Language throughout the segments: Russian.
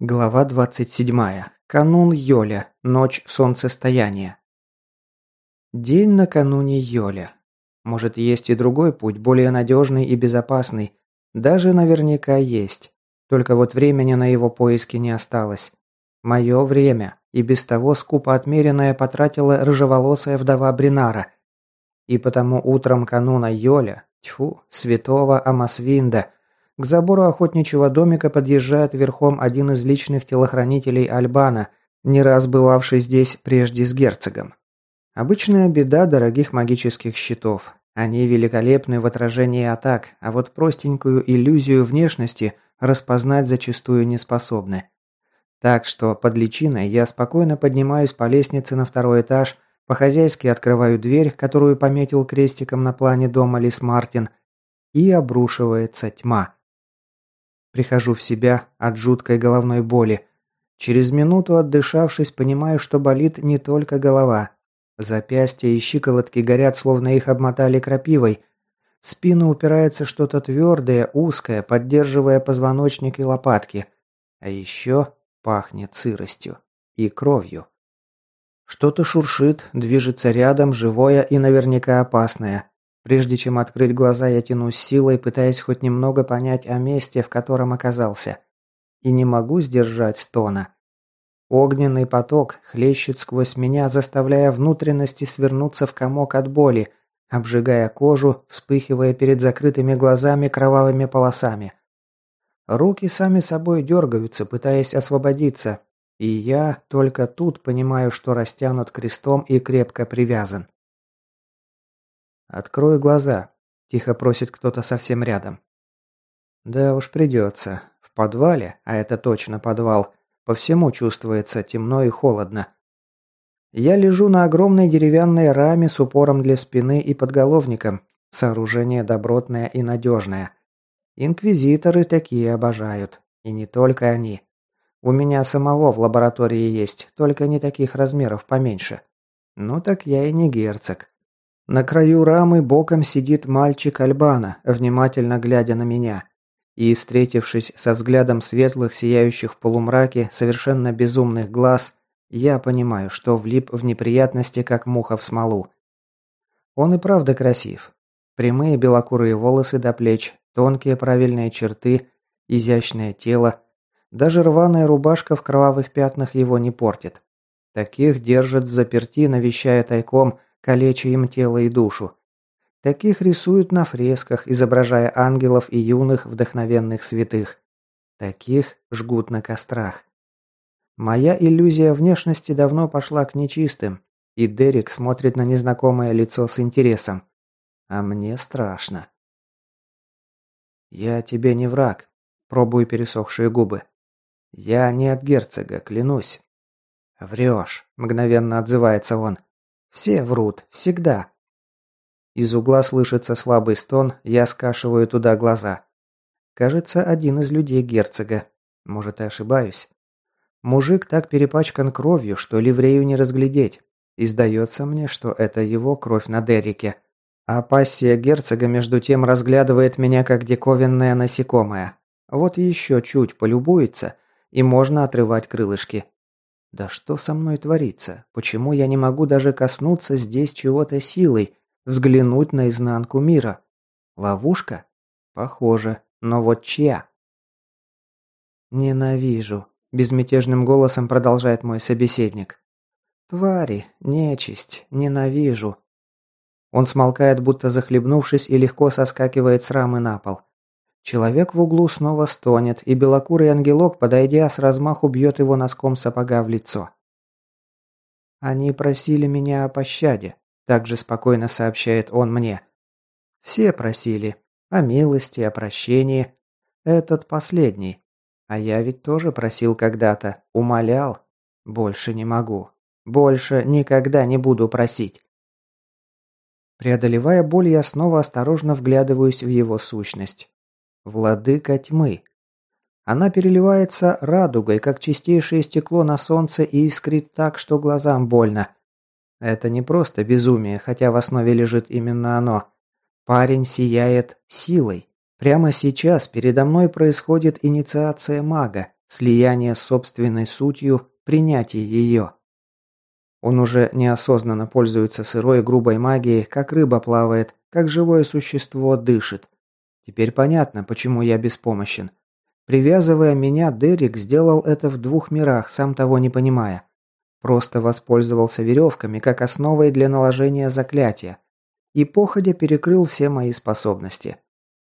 Глава 27. Канун Йоля. Ночь солнцестояния. День накануне Йоля. Может, есть и другой путь, более надежный и безопасный. Даже наверняка есть. Только вот времени на его поиски не осталось. Мое время, и без того скупо отмеренное потратила рыжеволосая вдова Бринара. И потому утром кануна Йоля, тьфу, святого Амасвинда – к забору охотничьего домика подъезжает верхом один из личных телохранителей Альбана, не раз бывавший здесь прежде с герцогом. Обычная беда дорогих магических щитов. Они великолепны в отражении атак, а вот простенькую иллюзию внешности распознать зачастую не способны. Так что под личиной я спокойно поднимаюсь по лестнице на второй этаж, по-хозяйски открываю дверь, которую пометил крестиком на плане дома Лис Мартин, и обрушивается тьма. Прихожу в себя от жуткой головной боли. Через минуту отдышавшись, понимаю, что болит не только голова. Запястья и щиколотки горят, словно их обмотали крапивой. В спину упирается что-то твердое, узкое, поддерживая позвоночник и лопатки. А еще пахнет сыростью и кровью. Что-то шуршит, движется рядом, живое и наверняка опасное. Прежде чем открыть глаза, я тянусь силой, пытаясь хоть немного понять о месте, в котором оказался. И не могу сдержать стона. Огненный поток хлещет сквозь меня, заставляя внутренности свернуться в комок от боли, обжигая кожу, вспыхивая перед закрытыми глазами кровавыми полосами. Руки сами собой дергаются, пытаясь освободиться, и я только тут понимаю, что растянут крестом и крепко привязан. «Открой глаза», – тихо просит кто-то совсем рядом. «Да уж придется. В подвале, а это точно подвал, по всему чувствуется темно и холодно. Я лежу на огромной деревянной раме с упором для спины и подголовником. Сооружение добротное и надежное. Инквизиторы такие обожают. И не только они. У меня самого в лаборатории есть, только не таких размеров поменьше. Ну так я и не герцог. На краю рамы боком сидит мальчик Альбана, внимательно глядя на меня. И, встретившись со взглядом светлых, сияющих в полумраке, совершенно безумных глаз, я понимаю, что влип в неприятности, как муха в смолу. Он и правда красив. Прямые белокурые волосы до плеч, тонкие правильные черты, изящное тело. Даже рваная рубашка в кровавых пятнах его не портит. Таких держат в заперти, навещая тайком – калеча им тело и душу. Таких рисуют на фресках, изображая ангелов и юных вдохновенных святых. Таких жгут на кострах. Моя иллюзия внешности давно пошла к нечистым, и Дерек смотрит на незнакомое лицо с интересом. А мне страшно. «Я тебе не враг», – пробую пересохшие губы. «Я не от герцога, клянусь». «Врешь», – мгновенно отзывается он. Все врут, всегда. Из угла слышится слабый стон, я скашиваю туда глаза. Кажется, один из людей герцога. Может, и ошибаюсь. Мужик так перепачкан кровью, что ливрею не разглядеть. И сдается мне, что это его кровь на Дереке. А пассия герцога между тем разглядывает меня как диковинное насекомое. Вот еще чуть полюбуется, и можно отрывать крылышки. Да что со мной творится? Почему я не могу даже коснуться здесь чего-то силой, взглянуть на изнанку мира? Ловушка? Похоже. Но вот чья? Ненавижу, безмятежным голосом продолжает мой собеседник. Твари, нечисть, ненавижу. Он смолкает, будто захлебнувшись, и легко соскакивает с рамы на пол. Человек в углу снова стонет, и белокурый ангелок, подойдя с размаху, бьет его носком сапога в лицо. «Они просили меня о пощаде», – также спокойно сообщает он мне. «Все просили. О милости, о прощении. Этот последний. А я ведь тоже просил когда-то, умолял. Больше не могу. Больше никогда не буду просить». Преодолевая боль, я снова осторожно вглядываюсь в его сущность. Владыка тьмы. Она переливается радугой, как чистейшее стекло на солнце и искрит так, что глазам больно. Это не просто безумие, хотя в основе лежит именно оно. Парень сияет силой. Прямо сейчас передо мной происходит инициация мага, слияние с собственной сутью, принятие ее. Он уже неосознанно пользуется сырой грубой магией, как рыба плавает, как живое существо дышит. Теперь понятно, почему я беспомощен. Привязывая меня, Дерек сделал это в двух мирах, сам того не понимая. Просто воспользовался веревками как основой для наложения заклятия. И походя перекрыл все мои способности.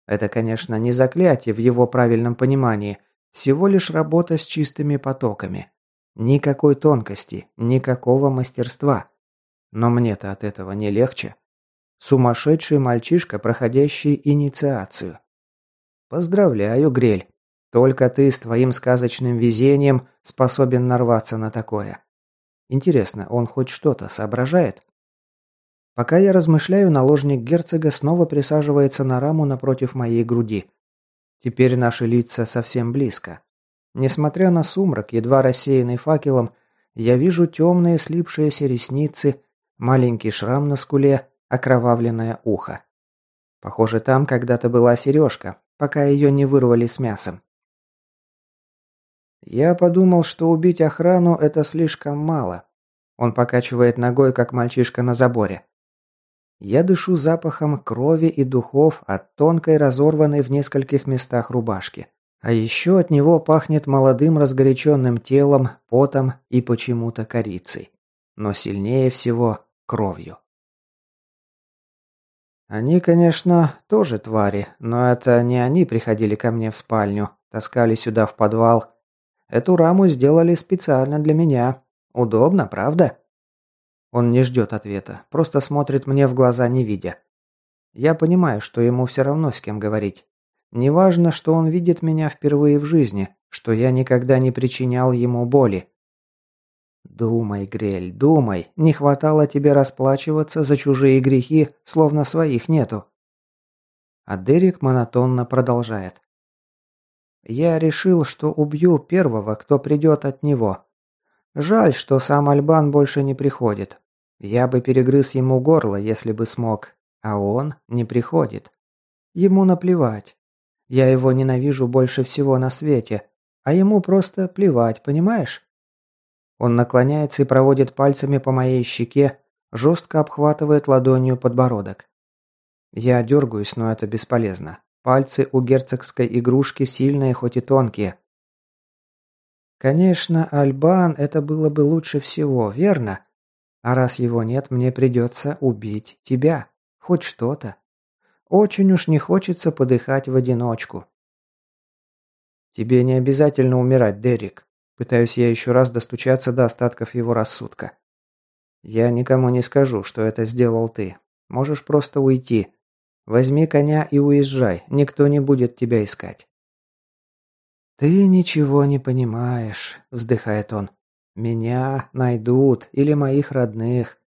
Это, конечно, не заклятие в его правильном понимании, всего лишь работа с чистыми потоками. Никакой тонкости, никакого мастерства. Но мне-то от этого не легче. Сумасшедший мальчишка, проходящий инициацию. Поздравляю, Грель. Только ты с твоим сказочным везением способен нарваться на такое. Интересно, он хоть что-то соображает? Пока я размышляю, наложник герцога снова присаживается на раму напротив моей груди. Теперь наши лица совсем близко. Несмотря на сумрак, едва рассеянный факелом, я вижу темные слипшиеся ресницы, маленький шрам на скуле, окровавленное ухо. Похоже, там когда-то была сережка, пока ее не вырвали с мясом. Я подумал, что убить охрану – это слишком мало. Он покачивает ногой, как мальчишка на заборе. Я дышу запахом крови и духов от тонкой разорванной в нескольких местах рубашки. А еще от него пахнет молодым разгоряченным телом, потом и почему-то корицей. Но сильнее всего кровью. Они, конечно, тоже твари, но это не они приходили ко мне в спальню, таскали сюда в подвал. Эту раму сделали специально для меня. Удобно, правда? Он не ждет ответа, просто смотрит мне в глаза, не видя. Я понимаю, что ему все равно с кем говорить. Неважно, что он видит меня впервые в жизни, что я никогда не причинял ему боли. Думай, Грель, думай, не хватало тебе расплачиваться за чужие грехи, словно своих нету. А Дерек монотонно продолжает. Я решил, что убью первого, кто придет от него. Жаль, что сам Альбан больше не приходит. Я бы перегрыз ему горло, если бы смог, а он не приходит. Ему наплевать. Я его ненавижу больше всего на свете, а ему просто плевать, понимаешь? Он наклоняется и проводит пальцами по моей щеке, жестко обхватывает ладонью подбородок. Я дергаюсь, но это бесполезно. Пальцы у герцогской игрушки сильные, хоть и тонкие. Конечно, Альбан это было бы лучше всего, верно? А раз его нет, мне придется убить тебя. Хоть что-то. Очень уж не хочется подыхать в одиночку. Тебе не обязательно умирать, Дерек. Пытаюсь я еще раз достучаться до остатков его рассудка. Я никому не скажу, что это сделал ты. Можешь просто уйти. Возьми коня и уезжай, никто не будет тебя искать. «Ты ничего не понимаешь», – вздыхает он. «Меня найдут или моих родных.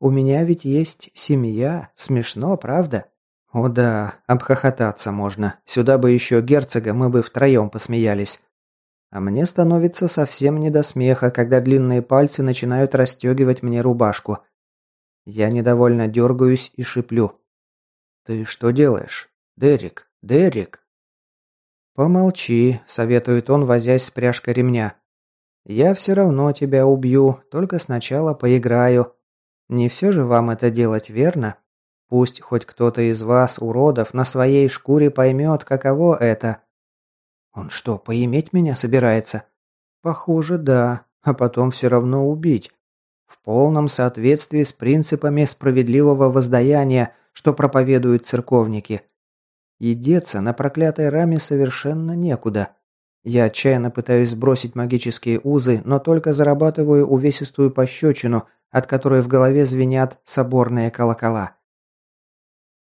У меня ведь есть семья. Смешно, правда?» «О да, обхохотаться можно. Сюда бы еще герцога, мы бы втроем посмеялись. А мне становится совсем не до смеха, когда длинные пальцы начинают расстегивать мне рубашку. Я недовольно дергаюсь и шиплю. «Ты что делаешь? Дерек, Дерек!» «Помолчи», — советует он, возясь с пряжкой ремня. «Я все равно тебя убью, только сначала поиграю. Не все же вам это делать, верно?» Пусть хоть кто-то из вас, уродов, на своей шкуре поймет, каково это. Он что, поиметь меня собирается? Похоже, да. А потом все равно убить. В полном соответствии с принципами справедливого воздаяния, что проповедуют церковники. И деться на проклятой раме совершенно некуда. Я отчаянно пытаюсь сбросить магические узы, но только зарабатываю увесистую пощечину, от которой в голове звенят соборные колокола.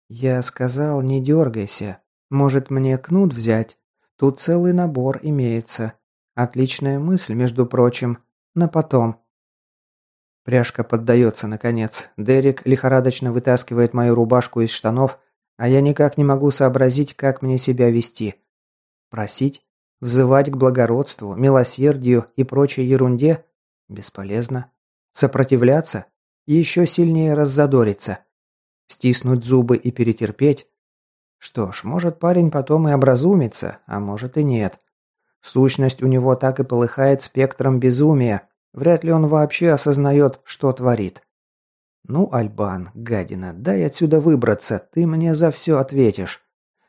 «Я сказал, не дергайся. Может, мне кнут взять? Тут целый набор имеется. Отличная мысль, между прочим. На потом». Пряжка поддается, наконец. Дерек лихорадочно вытаскивает мою рубашку из штанов, а я никак не могу сообразить, как мне себя вести. Просить? Взывать к благородству, милосердию и прочей ерунде? Бесполезно. Сопротивляться? Еще сильнее раззадориться. Стиснуть зубы и перетерпеть? Что ж, может парень потом и образумится, а может и нет. Сущность у него так и полыхает спектром безумия. Вряд ли он вообще осознает, что творит. Ну, Альбан, гадина, дай отсюда выбраться, ты мне за все ответишь.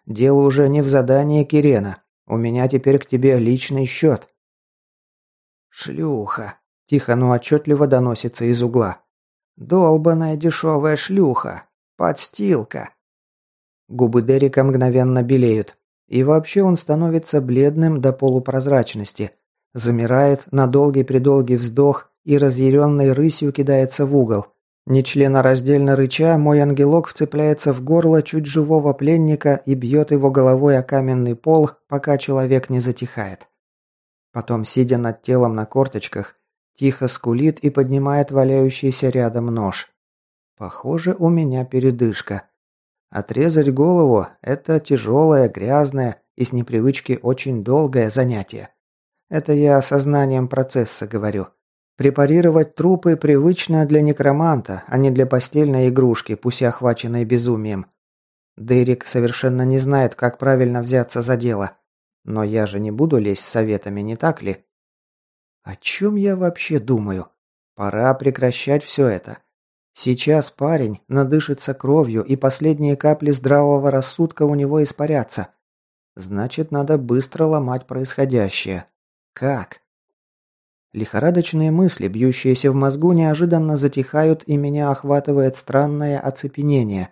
Дело уже не в задании Кирена. У меня теперь к тебе личный счет. Шлюха. Тихо, но отчетливо доносится из угла. Долбаная дешевая шлюха. Подстилка. Губы Дерека мгновенно белеют. И вообще он становится бледным до полупрозрачности. Замирает на долгий-предолгий вздох и разъяренной рысью кидается в угол. Нечленораздельно рыча, мой ангелок вцепляется в горло чуть живого пленника и бьет его головой о каменный пол, пока человек не затихает. Потом, сидя над телом на корточках, тихо скулит и поднимает валяющийся рядом нож. Похоже, у меня передышка. Отрезать голову – это тяжелое, грязное и с непривычки очень долгое занятие. Это я сознанием процесса говорю. Препарировать трупы привычно для некроманта, а не для постельной игрушки, пусть и охваченной безумием. Дерек совершенно не знает, как правильно взяться за дело. Но я же не буду лезть с советами, не так ли? О чем я вообще думаю? Пора прекращать все это. Сейчас парень надышится кровью, и последние капли здравого рассудка у него испарятся. Значит, надо быстро ломать происходящее. Как? Лихорадочные мысли, бьющиеся в мозгу, неожиданно затихают, и меня охватывает странное оцепенение.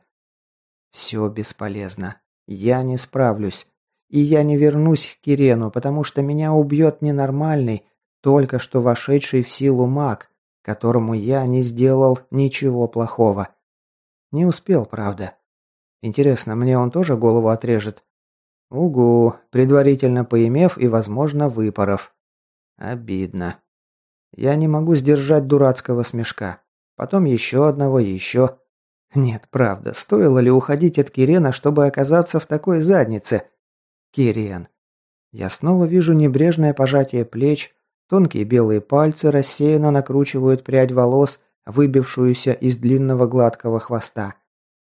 Все бесполезно. Я не справлюсь. И я не вернусь к Кирену, потому что меня убьет ненормальный, только что вошедший в силу маг, которому я не сделал ничего плохого. Не успел, правда. Интересно, мне он тоже голову отрежет? Угу, предварительно поимев и, возможно, выпоров. Обидно. Я не могу сдержать дурацкого смешка. Потом еще одного, еще. Нет, правда, стоило ли уходить от Кирена, чтобы оказаться в такой заднице? Кирен. Я снова вижу небрежное пожатие плеч, Тонкие белые пальцы рассеянно накручивают прядь волос, выбившуюся из длинного гладкого хвоста.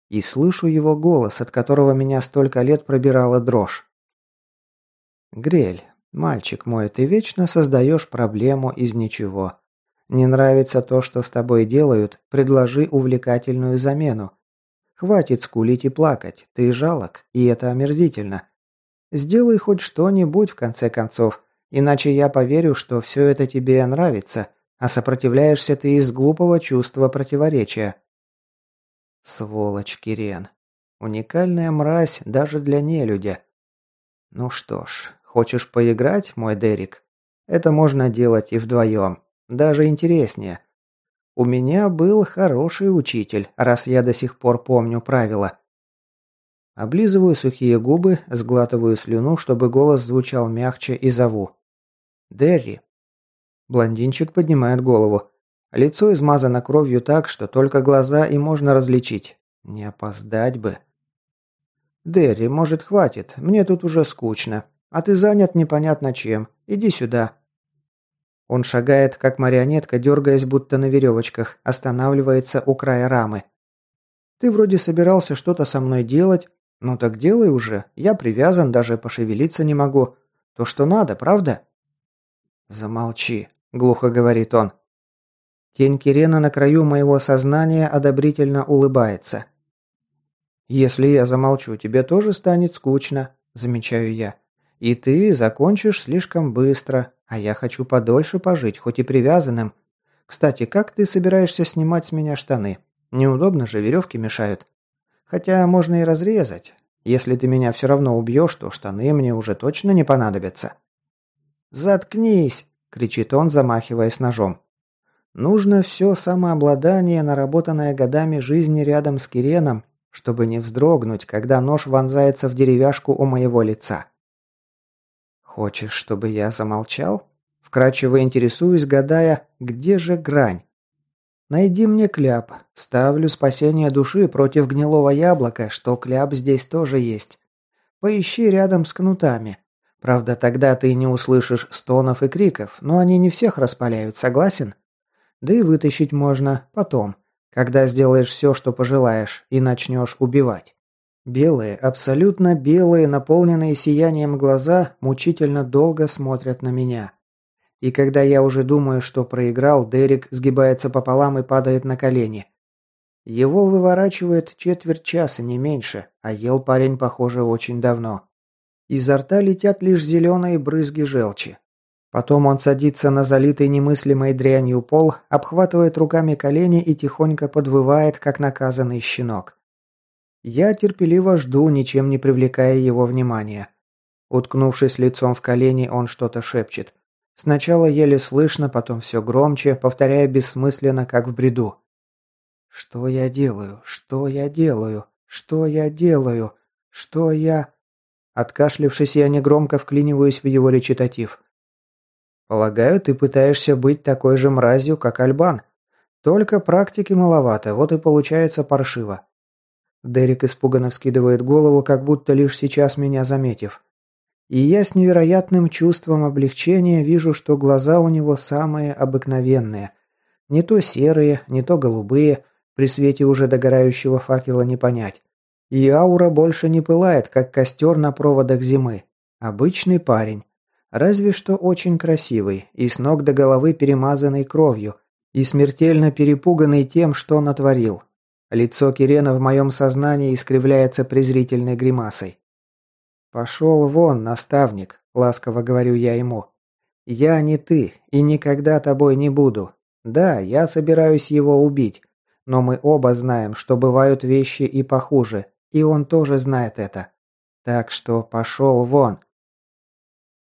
И слышу его голос, от которого меня столько лет пробирала дрожь. «Грель, мальчик мой, ты вечно создаешь проблему из ничего. Не нравится то, что с тобой делают, предложи увлекательную замену. Хватит скулить и плакать, ты жалок, и это омерзительно. Сделай хоть что-нибудь, в конце концов, Иначе я поверю, что все это тебе нравится, а сопротивляешься ты из глупого чувства противоречия. Сволочь, Кирен. Уникальная мразь даже для нелюдя. Ну что ж, хочешь поиграть, мой Дерек? Это можно делать и вдвоем. Даже интереснее. У меня был хороший учитель, раз я до сих пор помню правила. Облизываю сухие губы, сглатываю слюну, чтобы голос звучал мягче и зову. Дерри». Блондинчик поднимает голову. Лицо измазано кровью так, что только глаза и можно различить. Не опоздать бы. «Дерри, может, хватит? Мне тут уже скучно. А ты занят непонятно чем. Иди сюда». Он шагает, как марионетка, дергаясь будто на веревочках, останавливается у края рамы. «Ты вроде собирался что-то со мной делать. Ну так делай уже. Я привязан, даже пошевелиться не могу. То, что надо, правда?» «Замолчи», – глухо говорит он. Тень Кирена на краю моего сознания одобрительно улыбается. «Если я замолчу, тебе тоже станет скучно», – замечаю я. «И ты закончишь слишком быстро, а я хочу подольше пожить, хоть и привязанным. Кстати, как ты собираешься снимать с меня штаны? Неудобно же, веревки мешают. Хотя можно и разрезать. Если ты меня все равно убьешь, то штаны мне уже точно не понадобятся». «Заткнись!» – кричит он, замахиваясь ножом. Нужно все самообладание, наработанное годами жизни рядом с Киреном, чтобы не вздрогнуть, когда нож вонзается в деревяшку у моего лица. «Хочешь, чтобы я замолчал?» Вкратчиво интересуюсь, гадая, где же грань? «Найди мне кляп. Ставлю спасение души против гнилого яблока, что кляп здесь тоже есть. Поищи рядом с кнутами. Правда, тогда ты не услышишь стонов и криков, но они не всех распаляют, согласен? Да и вытащить можно потом, когда сделаешь все, что пожелаешь, и начнешь убивать. Белые, абсолютно белые, наполненные сиянием глаза мучительно долго смотрят на меня. И когда я уже думаю, что проиграл, Дерек сгибается пополам и падает на колени. Его выворачивает четверть часа, не меньше, а ел парень, похоже, очень давно. Изо рта летят лишь зеленые брызги желчи. Потом он садится на залитый немыслимой дрянью пол, обхватывает руками колени и тихонько подвывает, как наказанный щенок. Я терпеливо жду, ничем не привлекая его внимания. Уткнувшись лицом в колени, он что-то шепчет. Сначала еле слышно, потом все громче, повторяя бессмысленно, как в бреду. «Что я делаю? Что я делаю? Что я делаю? Что я...» Откашлившись, я негромко вклиниваюсь в его речитатив. «Полагаю, ты пытаешься быть такой же мразью, как Альбан. Только практики маловато, вот и получается паршиво». Дерек испуганно вскидывает голову, как будто лишь сейчас меня заметив. И я с невероятным чувством облегчения вижу, что глаза у него самые обыкновенные. Не то серые, не то голубые, при свете уже догорающего факела не понять. И аура больше не пылает, как костер на проводах зимы. Обычный парень. Разве что очень красивый, и с ног до головы перемазанный кровью, и смертельно перепуганный тем, что натворил. Лицо Кирена в моем сознании искривляется презрительной гримасой. «Пошел вон, наставник», – ласково говорю я ему. «Я не ты, и никогда тобой не буду. Да, я собираюсь его убить, но мы оба знаем, что бывают вещи и похуже, и он тоже знает это. Так что пошел вон».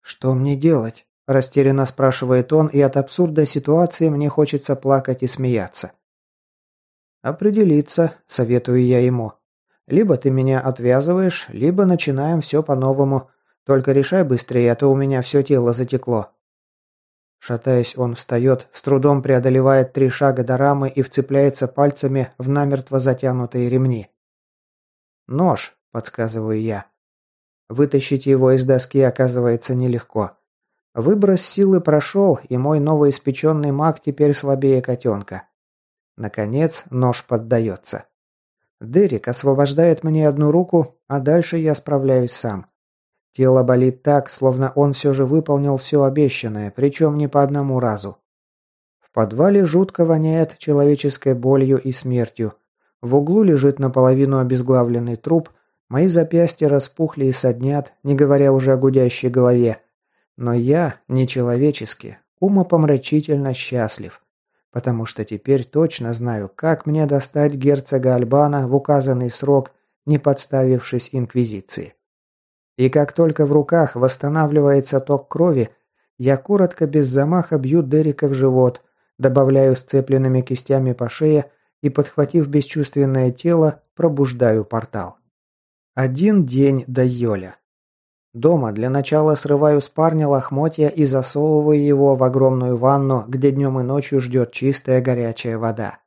«Что мне делать?» – растерянно спрашивает он, и от абсурда ситуации мне хочется плакать и смеяться. «Определиться», – советую я ему. Либо ты меня отвязываешь, либо начинаем все по-новому. Только решай быстрее, а то у меня все тело затекло». Шатаясь, он встает, с трудом преодолевает три шага до рамы и вцепляется пальцами в намертво затянутые ремни. «Нож», – подсказываю я. Вытащить его из доски оказывается нелегко. Выброс силы прошел, и мой новоиспеченный маг теперь слабее котенка. Наконец, нож поддается. Дерек освобождает мне одну руку, а дальше я справляюсь сам. Тело болит так, словно он все же выполнил все обещанное, причем не по одному разу. В подвале жутко воняет человеческой болью и смертью. В углу лежит наполовину обезглавленный труп, мои запястья распухли и соднят, не говоря уже о гудящей голове. Но я, нечеловечески, умопомрачительно счастлив потому что теперь точно знаю, как мне достать герцога Альбана в указанный срок, не подставившись инквизиции. И как только в руках восстанавливается ток крови, я коротко без замаха бью Дерека в живот, добавляю сцепленными кистями по шее и, подхватив бесчувственное тело, пробуждаю портал. Один день до Йоля. Дома для начала срываю с парня лохмотья и засовываю его в огромную ванну, где днем и ночью ждет чистая горячая вода.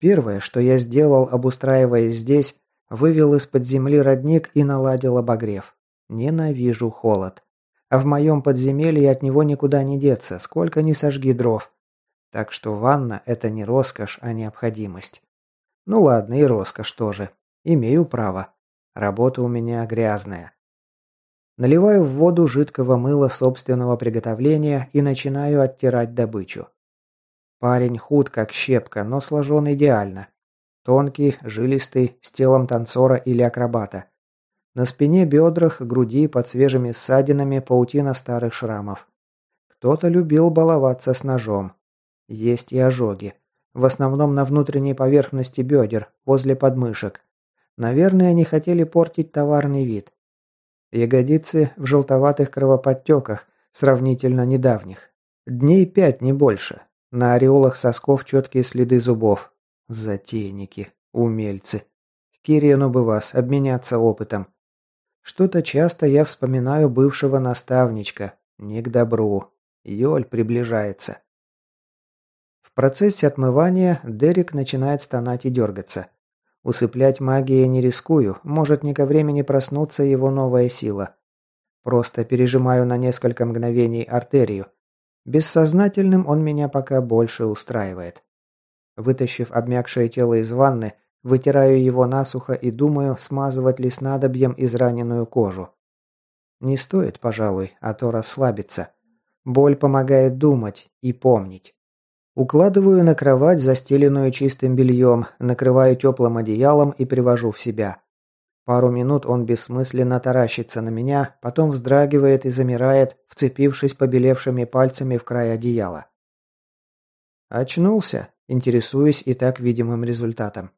Первое, что я сделал, обустраиваясь здесь, вывел из-под земли родник и наладил обогрев. Ненавижу холод. А в моем подземелье от него никуда не деться, сколько ни сожги дров. Так что ванна – это не роскошь, а необходимость. Ну ладно, и роскошь тоже. Имею право. Работа у меня грязная. Наливаю в воду жидкого мыла собственного приготовления и начинаю оттирать добычу. Парень худ как щепка, но сложен идеально. Тонкий, жилистый, с телом танцора или акробата. На спине, бедрах, груди под свежими ссадинами паутина старых шрамов. Кто-то любил баловаться с ножом. Есть и ожоги. В основном на внутренней поверхности бедер, возле подмышек. Наверное, они хотели портить товарный вид. Ягодицы в желтоватых кровоподтеках, сравнительно недавних. Дней пять, не больше. На ореолах сосков четкие следы зубов. Затейники, умельцы. Кирену бы вас, обменяться опытом. Что-то часто я вспоминаю бывшего наставничка. Не к добру. Йоль приближается. В процессе отмывания Дерек начинает стонать и дергаться. Усыплять магией не рискую, может не ко времени проснуться его новая сила. Просто пережимаю на несколько мгновений артерию. Бессознательным он меня пока больше устраивает. Вытащив обмякшее тело из ванны, Вытираю его насухо и думаю, смазывать ли снадобьем израненную кожу. Не стоит, пожалуй, а то расслабиться. Боль помогает думать и помнить. Укладываю на кровать, застеленную чистым бельем, накрываю теплым одеялом и привожу в себя. Пару минут он бессмысленно таращится на меня, потом вздрагивает и замирает, вцепившись побелевшими пальцами в край одеяла. Очнулся, интересуясь и так видимым результатом.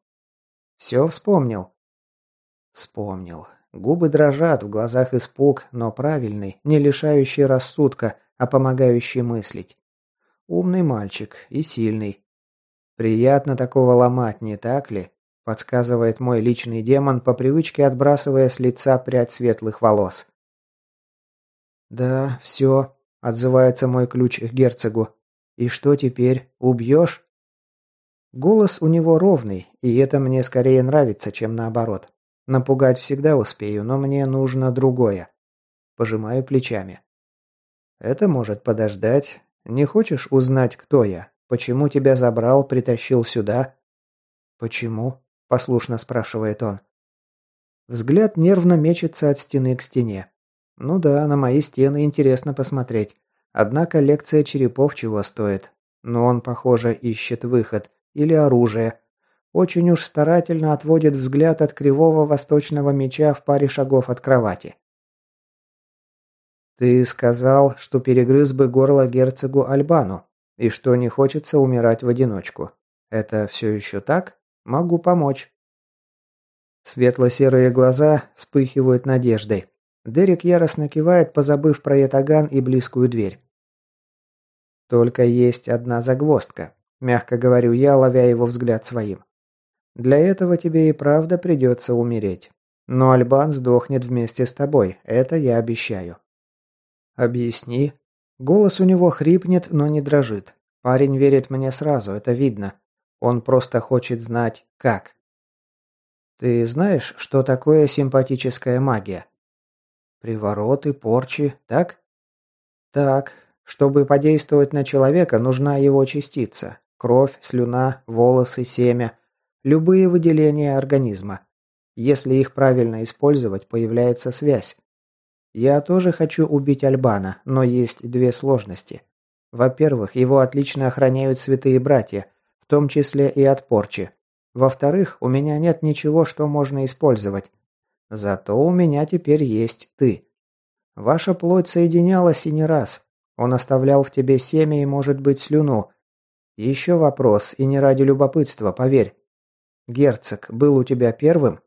Все вспомнил. Вспомнил. Губы дрожат, в глазах испуг, но правильный, не лишающий рассудка, а помогающий мыслить. Умный мальчик и сильный. Приятно такого ломать, не так ли? Подсказывает мой личный демон, по привычке отбрасывая с лица прядь светлых волос. «Да, все», — отзывается мой ключ к герцогу. «И что теперь? Убьешь?» Голос у него ровный, и это мне скорее нравится, чем наоборот. Напугать всегда успею, но мне нужно другое. Пожимаю плечами. Это может подождать. Не хочешь узнать, кто я? Почему тебя забрал, притащил сюда? Почему? Послушно спрашивает он. Взгляд нервно мечется от стены к стене. Ну да, на мои стены интересно посмотреть. Однако лекция черепов чего стоит. Но он, похоже, ищет выход или оружие. Очень уж старательно отводит взгляд от кривого восточного меча в паре шагов от кровати. «Ты сказал, что перегрыз бы горло герцогу Альбану, и что не хочется умирать в одиночку. Это все еще так? Могу помочь». Светло-серые глаза вспыхивают надеждой. Дерек яростно кивает, позабыв про ятаган и близкую дверь. Только есть одна загвоздка. Мягко говорю я, ловя его взгляд своим. Для этого тебе и правда придется умереть. Но Альбан сдохнет вместе с тобой, это я обещаю. Объясни. Голос у него хрипнет, но не дрожит. Парень верит мне сразу, это видно. Он просто хочет знать, как. Ты знаешь, что такое симпатическая магия? Привороты, порчи, так? Так. Чтобы подействовать на человека, нужна его частица. Кровь, слюна, волосы, семя. Любые выделения организма. Если их правильно использовать, появляется связь. Я тоже хочу убить Альбана, но есть две сложности. Во-первых, его отлично охраняют святые братья, в том числе и от порчи. Во-вторых, у меня нет ничего, что можно использовать. Зато у меня теперь есть ты. Ваша плоть соединялась и не раз. Он оставлял в тебе семя и, может быть, слюну, еще вопрос, и не ради любопытства, поверь. Герцог был у тебя первым?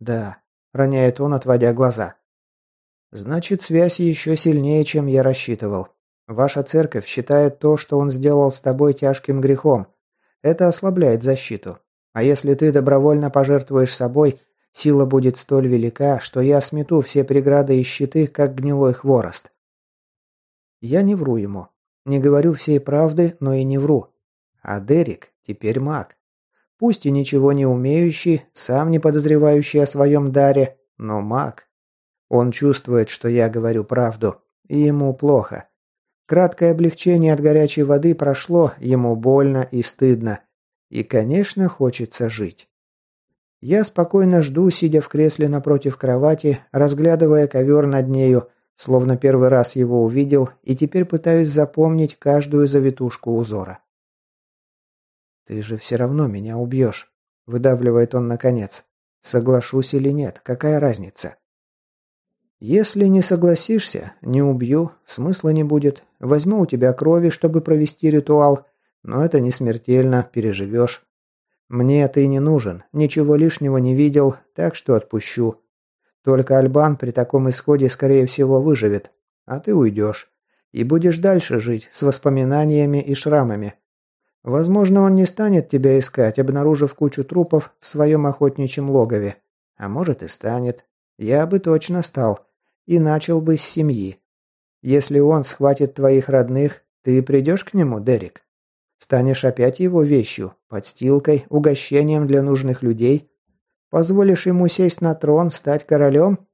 Да, роняет он, отводя глаза. Значит, связь еще сильнее, чем я рассчитывал. Ваша церковь считает то, что он сделал с тобой тяжким грехом. Это ослабляет защиту. А если ты добровольно пожертвуешь собой, сила будет столь велика, что я смету все преграды и щиты, как гнилой хворост. Я не вру ему. Не говорю всей правды, но и не вру. А Дерек теперь маг. Пусть и ничего не умеющий, сам не подозревающий о своем даре, но маг. Он чувствует, что я говорю правду, и ему плохо. Краткое облегчение от горячей воды прошло, ему больно и стыдно. И, конечно, хочется жить. Я спокойно жду, сидя в кресле напротив кровати, разглядывая ковер над нею, Словно первый раз его увидел и теперь пытаюсь запомнить каждую завитушку узора. «Ты же все равно меня убьешь», – выдавливает он наконец. «Соглашусь или нет, какая разница?» «Если не согласишься, не убью, смысла не будет. Возьму у тебя крови, чтобы провести ритуал, но это не смертельно, переживешь. Мне ты не нужен, ничего лишнего не видел, так что отпущу. Только Альбан при таком исходе, скорее всего, выживет. А ты уйдешь. И будешь дальше жить, с воспоминаниями и шрамами. Возможно, он не станет тебя искать, обнаружив кучу трупов в своем охотничьем логове. А может и станет. Я бы точно стал. И начал бы с семьи. Если он схватит твоих родных, ты придешь к нему, Дерек? Станешь опять его вещью, подстилкой, угощением для нужных людей – Позволишь ему сесть на трон, стать королем?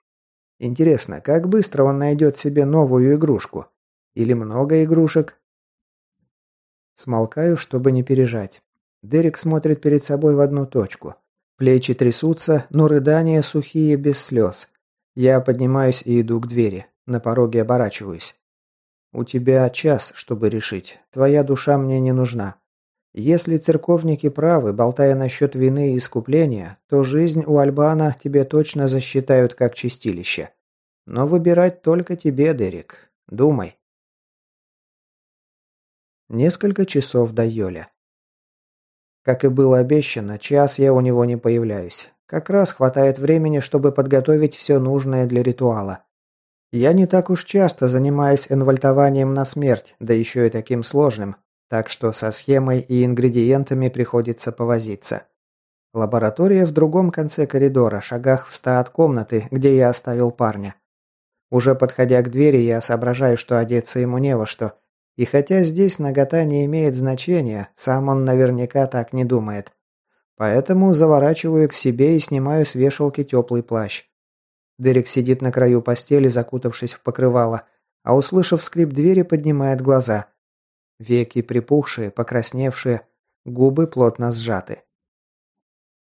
Интересно, как быстро он найдет себе новую игрушку? Или много игрушек? Смолкаю, чтобы не пережать. Дерек смотрит перед собой в одну точку. Плечи трясутся, но рыдания сухие, без слез. Я поднимаюсь и иду к двери. На пороге оборачиваюсь. «У тебя час, чтобы решить. Твоя душа мне не нужна. Если церковники правы, болтая насчет вины и искупления, то жизнь у Альбана тебе точно засчитают как чистилище. Но выбирать только тебе, Дерек. Думай. Несколько часов до Йоля. Как и было обещано, час я у него не появляюсь. Как раз хватает времени, чтобы подготовить все нужное для ритуала. Я не так уж часто занимаюсь энвальтованием на смерть, да еще и таким сложным, так что со схемой и ингредиентами приходится повозиться. Лаборатория в другом конце коридора, шагах в ста от комнаты, где я оставил парня. Уже подходя к двери, я соображаю, что одеться ему не во что. И хотя здесь нагота не имеет значения, сам он наверняка так не думает. Поэтому заворачиваю к себе и снимаю с вешалки теплый плащ. Дерек сидит на краю постели, закутавшись в покрывало, а услышав скрип двери, поднимает глаза – Веки припухшие, покрасневшие, губы плотно сжаты.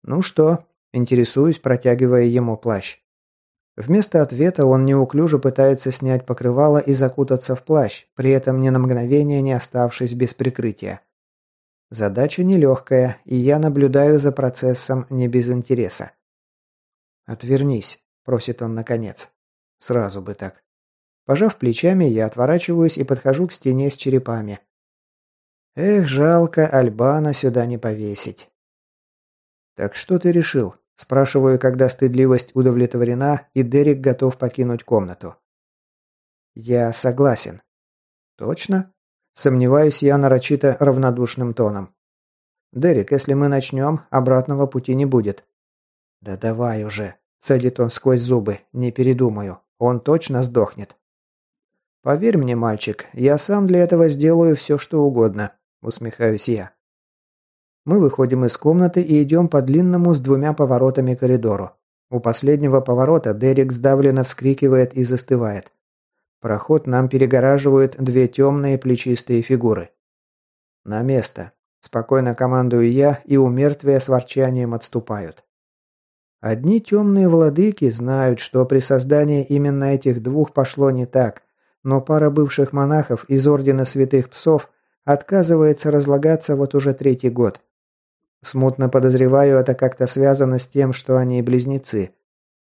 «Ну что?» – интересуюсь, протягивая ему плащ. Вместо ответа он неуклюже пытается снять покрывало и закутаться в плащ, при этом ни на мгновение не оставшись без прикрытия. Задача нелегкая, и я наблюдаю за процессом не без интереса. «Отвернись», – просит он наконец. Сразу бы так. Пожав плечами, я отворачиваюсь и подхожу к стене с черепами. Эх, жалко, Альбана сюда не повесить. «Так что ты решил?» – спрашиваю, когда стыдливость удовлетворена, и Дерек готов покинуть комнату. «Я согласен». «Точно?» – сомневаюсь я нарочито равнодушным тоном. «Дерек, если мы начнем, обратного пути не будет». «Да давай уже», – цедит он сквозь зубы, – «не передумаю. Он точно сдохнет». «Поверь мне, мальчик, я сам для этого сделаю все, что угодно. Усмехаюсь я. Мы выходим из комнаты и идем по длинному с двумя поворотами коридору. У последнего поворота Дерек сдавленно вскрикивает и застывает. Проход нам перегораживают две темные плечистые фигуры. «На место!» – спокойно командую я, и у мертвия с ворчанием отступают. Одни темные владыки знают, что при создании именно этих двух пошло не так, но пара бывших монахов из Ордена Святых Псов Отказывается разлагаться вот уже третий год. Смутно подозреваю, это как-то связано с тем, что они близнецы.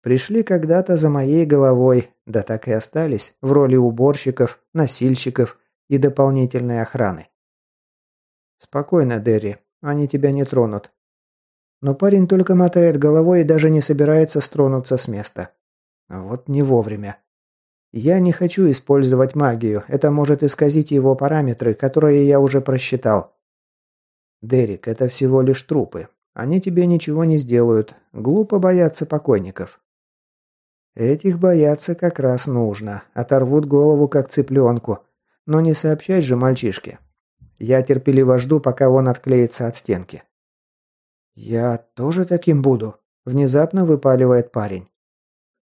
Пришли когда-то за моей головой, да так и остались, в роли уборщиков, носильщиков и дополнительной охраны. Спокойно, Дерри, они тебя не тронут. Но парень только мотает головой и даже не собирается стронуться с места. Вот не вовремя. Я не хочу использовать магию, это может исказить его параметры, которые я уже просчитал. Дерек, это всего лишь трупы. Они тебе ничего не сделают. Глупо бояться покойников. Этих бояться как раз нужно. Оторвут голову, как цыпленку. Но не сообщай же мальчишке. Я терпеливо жду, пока он отклеится от стенки. «Я тоже таким буду», – внезапно выпаливает парень.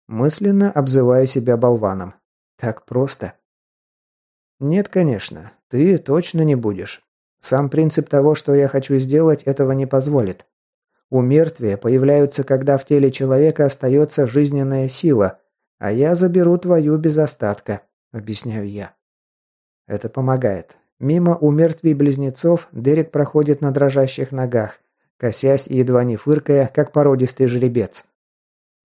Мысленно обзываю себя болваном. Так просто? Нет, конечно. Ты точно не будешь. Сам принцип того, что я хочу сделать, этого не позволит. У мертвия появляются, когда в теле человека остается жизненная сила, а я заберу твою без остатка, объясняю я. Это помогает. Мимо у мертвей близнецов Дерек проходит на дрожащих ногах, косясь и едва не фыркая, как породистый жеребец.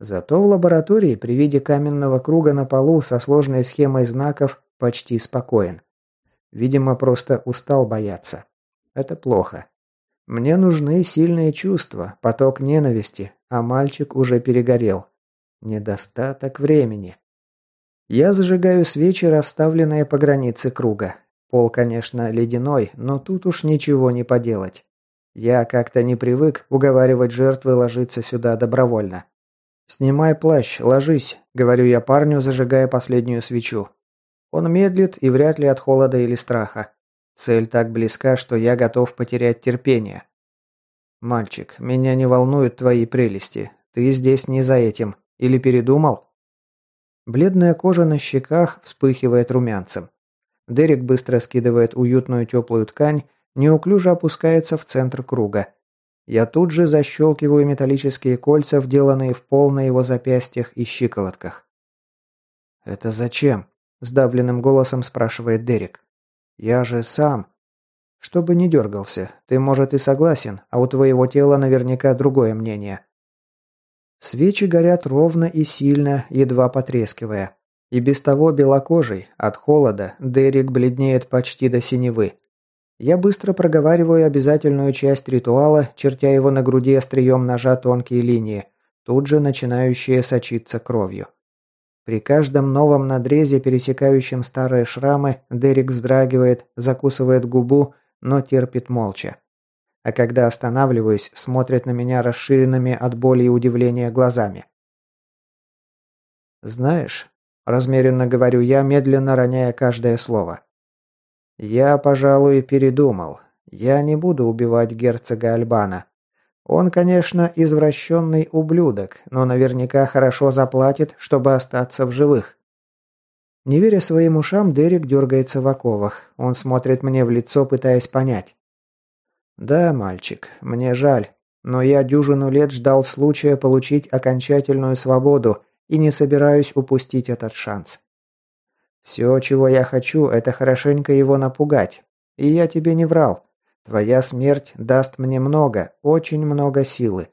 Зато в лаборатории при виде каменного круга на полу со сложной схемой знаков почти спокоен. Видимо, просто устал бояться. Это плохо. Мне нужны сильные чувства, поток ненависти, а мальчик уже перегорел. Недостаток времени. Я зажигаю свечи, расставленные по границе круга. Пол, конечно, ледяной, но тут уж ничего не поделать. Я как-то не привык уговаривать жертвы ложиться сюда добровольно. «Снимай плащ, ложись», — говорю я парню, зажигая последнюю свечу. Он медлит и вряд ли от холода или страха. Цель так близка, что я готов потерять терпение. «Мальчик, меня не волнуют твои прелести. Ты здесь не за этим. Или передумал?» Бледная кожа на щеках вспыхивает румянцем. Дерек быстро скидывает уютную теплую ткань, неуклюже опускается в центр круга. Я тут же защелкиваю металлические кольца, вделанные в пол на его запястьях и щиколотках. «Это зачем?» – сдавленным голосом спрашивает Дерек. «Я же сам...» «Чтобы не дергался. Ты, может, и согласен, а у твоего тела наверняка другое мнение». Свечи горят ровно и сильно, едва потрескивая. И без того белокожий, от холода, Дерек бледнеет почти до синевы. Я быстро проговариваю обязательную часть ритуала, чертя его на груди острием ножа тонкие линии, тут же начинающие сочиться кровью. При каждом новом надрезе, пересекающем старые шрамы, Дерек вздрагивает, закусывает губу, но терпит молча. А когда останавливаюсь, смотрит на меня расширенными от боли и удивления глазами. «Знаешь, Размеренно говорю я, медленно роняя каждое слово. Я, пожалуй, передумал. Я не буду убивать герцога Альбана. Он, конечно, извращенный ублюдок, но наверняка хорошо заплатит, чтобы остаться в живых. Не веря своим ушам, Дерек дергается в оковах. Он смотрит мне в лицо, пытаясь понять. «Да, мальчик, мне жаль, но я дюжину лет ждал случая получить окончательную свободу и не собираюсь упустить этот шанс. Все, чего я хочу, это хорошенько его напугать. И я тебе не врал. Твоя смерть даст мне много, очень много силы.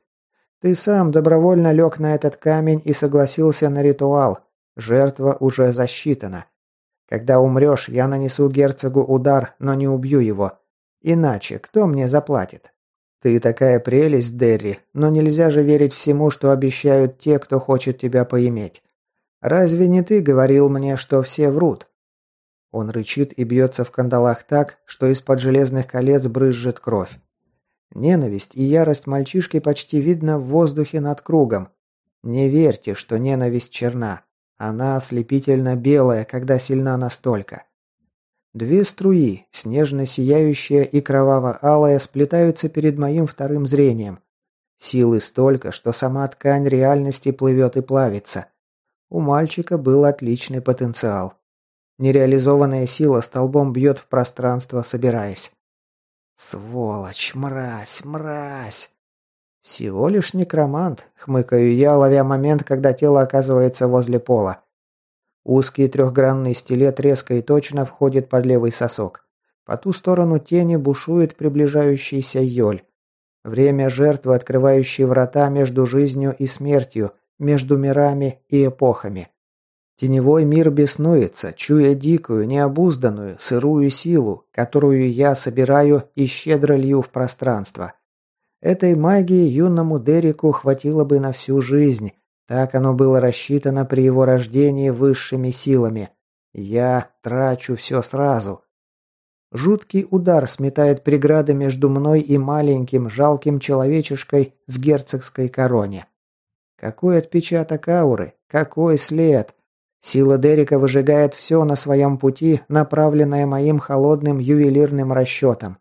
Ты сам добровольно лег на этот камень и согласился на ритуал. Жертва уже засчитана. Когда умрешь, я нанесу герцогу удар, но не убью его. Иначе кто мне заплатит? Ты такая прелесть, Дерри, но нельзя же верить всему, что обещают те, кто хочет тебя поиметь. Разве не ты говорил мне, что все врут? Он рычит и бьется в кандалах так, что из-под железных колец брызжет кровь. Ненависть и ярость мальчишки почти видно в воздухе над кругом. Не верьте, что ненависть черна. Она ослепительно белая, когда сильна настолько. Две струи, снежно-сияющая и кроваво-алая, сплетаются перед моим вторым зрением. Силы столько, что сама ткань реальности плывет и плавится. У мальчика был отличный потенциал. Нереализованная сила столбом бьет в пространство, собираясь. «Сволочь, мразь, мразь!» «Всего лишь некромант», — хмыкаю я, ловя момент, когда тело оказывается возле пола. Узкий трехгранный стилет резко и точно входит под левый сосок. По ту сторону тени бушует приближающийся Йоль. Время жертвы, открывающей врата между жизнью и смертью, между мирами и эпохами. Теневой мир беснуется, чуя дикую, необузданную, сырую силу, которую я собираю и щедро лью в пространство. Этой магии юному Дереку хватило бы на всю жизнь, так оно было рассчитано при его рождении высшими силами. Я трачу все сразу. Жуткий удар сметает преграды между мной и маленьким, жалким человечешкой в герцогской короне. Какой отпечаток ауры, какой след. Сила Дерека выжигает все на своем пути, направленное моим холодным ювелирным расчетом.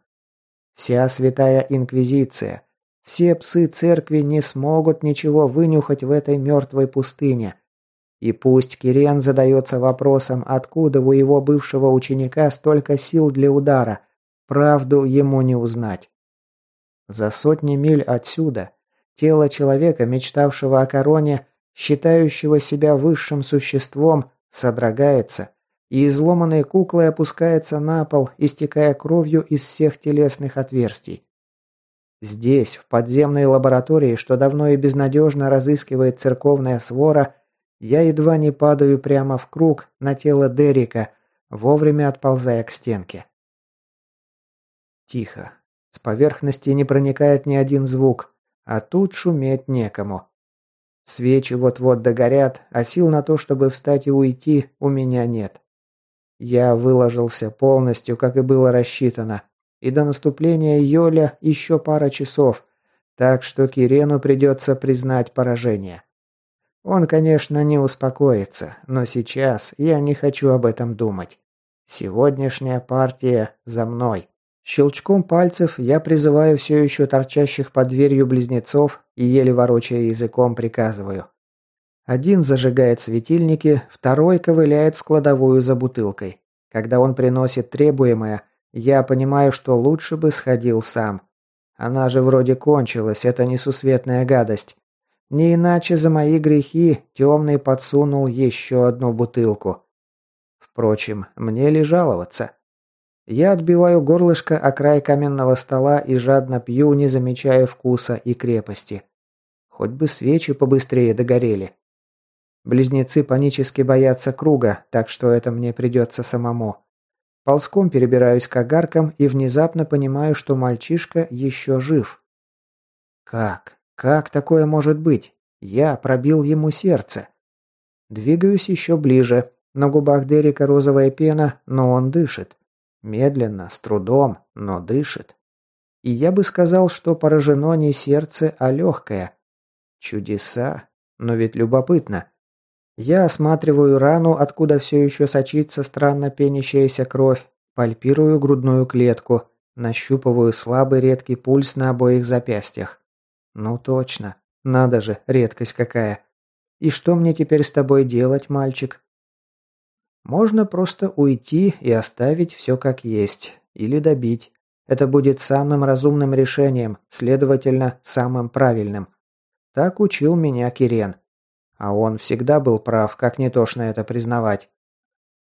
Вся святая инквизиция, все псы церкви не смогут ничего вынюхать в этой мертвой пустыне. И пусть Кирен задается вопросом, откуда у его бывшего ученика столько сил для удара, правду ему не узнать. За сотни миль отсюда тело человека, мечтавшего о короне, считающего себя высшим существом, содрогается, и изломанной куклой опускается на пол, истекая кровью из всех телесных отверстий. Здесь, в подземной лаборатории, что давно и безнадежно разыскивает церковная свора, я едва не падаю прямо в круг на тело Дерека, вовремя отползая к стенке. Тихо. С поверхности не проникает ни один звук, а тут шуметь некому. Свечи вот-вот догорят, а сил на то, чтобы встать и уйти, у меня нет. Я выложился полностью, как и было рассчитано, и до наступления Йоля еще пара часов, так что Кирену придется признать поражение. Он, конечно, не успокоится, но сейчас я не хочу об этом думать. Сегодняшняя партия за мной. Щелчком пальцев я призываю все еще торчащих под дверью близнецов и еле ворочая языком приказываю. Один зажигает светильники, второй ковыляет в кладовую за бутылкой. Когда он приносит требуемое, я понимаю, что лучше бы сходил сам. Она же вроде кончилась, это несусветная гадость. Не иначе за мои грехи темный подсунул еще одну бутылку. Впрочем, мне ли жаловаться? Я отбиваю горлышко о край каменного стола и жадно пью, не замечая вкуса и крепости. Хоть бы свечи побыстрее догорели. Близнецы панически боятся круга, так что это мне придется самому. Ползком перебираюсь к огаркам и внезапно понимаю, что мальчишка еще жив. Как? Как такое может быть? Я пробил ему сердце. Двигаюсь еще ближе. На губах Дерека розовая пена, но он дышит. Медленно, с трудом, но дышит. И я бы сказал, что поражено не сердце, а легкое. Чудеса. Но ведь любопытно. Я осматриваю рану, откуда все еще сочится странно пенящаяся кровь, пальпирую грудную клетку, нащупываю слабый редкий пульс на обоих запястьях. Ну точно. Надо же, редкость какая. И что мне теперь с тобой делать, мальчик? Можно просто уйти и оставить все как есть. Или добить. Это будет самым разумным решением, следовательно, самым правильным. Так учил меня Кирен. А он всегда был прав, как не тошно это признавать.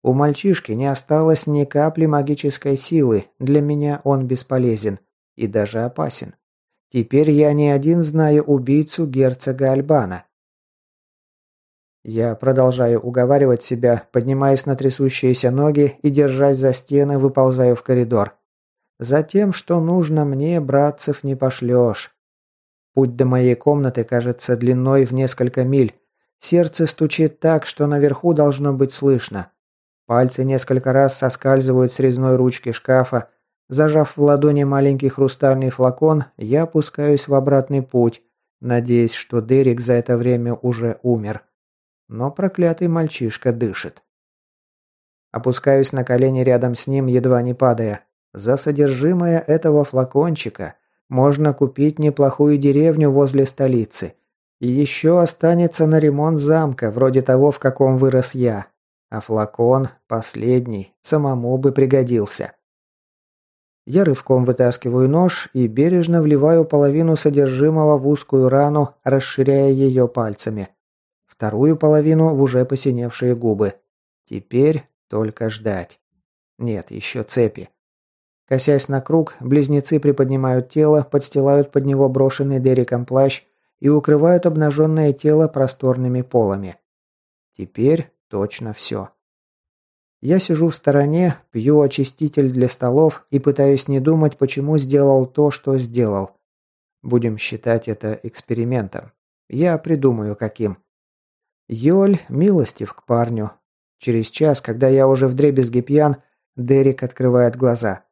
У мальчишки не осталось ни капли магической силы, для меня он бесполезен и даже опасен. Теперь я не один знаю убийцу герцога Альбана. Я продолжаю уговаривать себя, поднимаясь на трясущиеся ноги и, держась за стены, выползаю в коридор. Затем, что нужно мне, братцев не пошлешь. Путь до моей комнаты кажется длиной в несколько миль. Сердце стучит так, что наверху должно быть слышно. Пальцы несколько раз соскальзывают с резной ручки шкафа. Зажав в ладони маленький хрустальный флакон, я опускаюсь в обратный путь, надеясь, что Дерек за это время уже умер но проклятый мальчишка дышит. Опускаюсь на колени рядом с ним, едва не падая. За содержимое этого флакончика можно купить неплохую деревню возле столицы. И еще останется на ремонт замка, вроде того, в каком вырос я. А флакон, последний, самому бы пригодился. Я рывком вытаскиваю нож и бережно вливаю половину содержимого в узкую рану, расширяя ее пальцами вторую половину в уже посиневшие губы. Теперь только ждать. Нет, еще цепи. Косясь на круг, близнецы приподнимают тело, подстилают под него брошенный Дериком плащ и укрывают обнаженное тело просторными полами. Теперь точно все. Я сижу в стороне, пью очиститель для столов и пытаюсь не думать, почему сделал то, что сделал. Будем считать это экспериментом. Я придумаю, каким. Йоль милостив к парню. Через час, когда я уже вдребезги пьян, Дерек открывает глаза.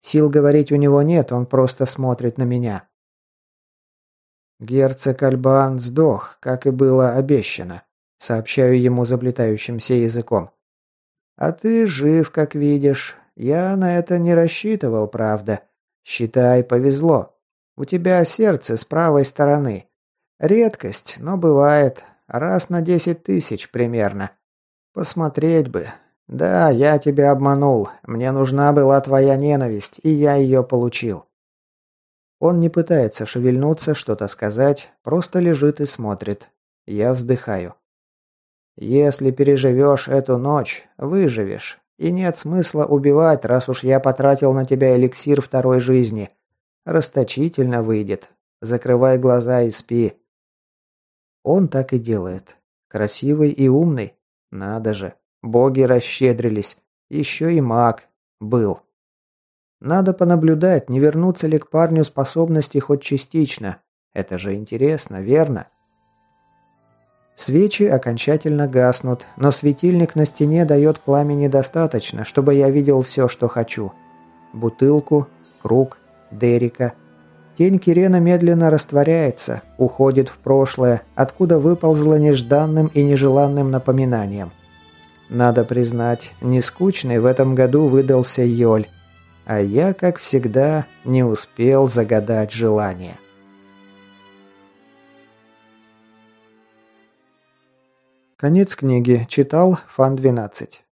Сил говорить у него нет, он просто смотрит на меня. Герцог Альбан сдох, как и было обещано. Сообщаю ему заплетающимся языком. А ты жив, как видишь. Я на это не рассчитывал, правда. Считай, повезло. У тебя сердце с правой стороны. Редкость, но бывает. Раз на десять тысяч примерно. Посмотреть бы. Да, я тебя обманул. Мне нужна была твоя ненависть, и я ее получил. Он не пытается шевельнуться, что-то сказать, просто лежит и смотрит. Я вздыхаю. Если переживешь эту ночь, выживешь. И нет смысла убивать, раз уж я потратил на тебя эликсир второй жизни. Расточительно выйдет. Закрывай глаза и спи. Он так и делает. Красивый и умный. Надо же. Боги расщедрились. Еще и маг. Был. Надо понаблюдать, не вернутся ли к парню способности хоть частично. Это же интересно, верно? Свечи окончательно гаснут, но светильник на стене дает пламени достаточно, чтобы я видел все, что хочу. Бутылку, круг, Дерека – Тень Кирена медленно растворяется, уходит в прошлое, откуда выползла нежданным и нежеланным напоминанием. Надо признать, не скучный в этом году выдался Йоль, а я, как всегда, не успел загадать желание. Конец книги. Читал Фан 12.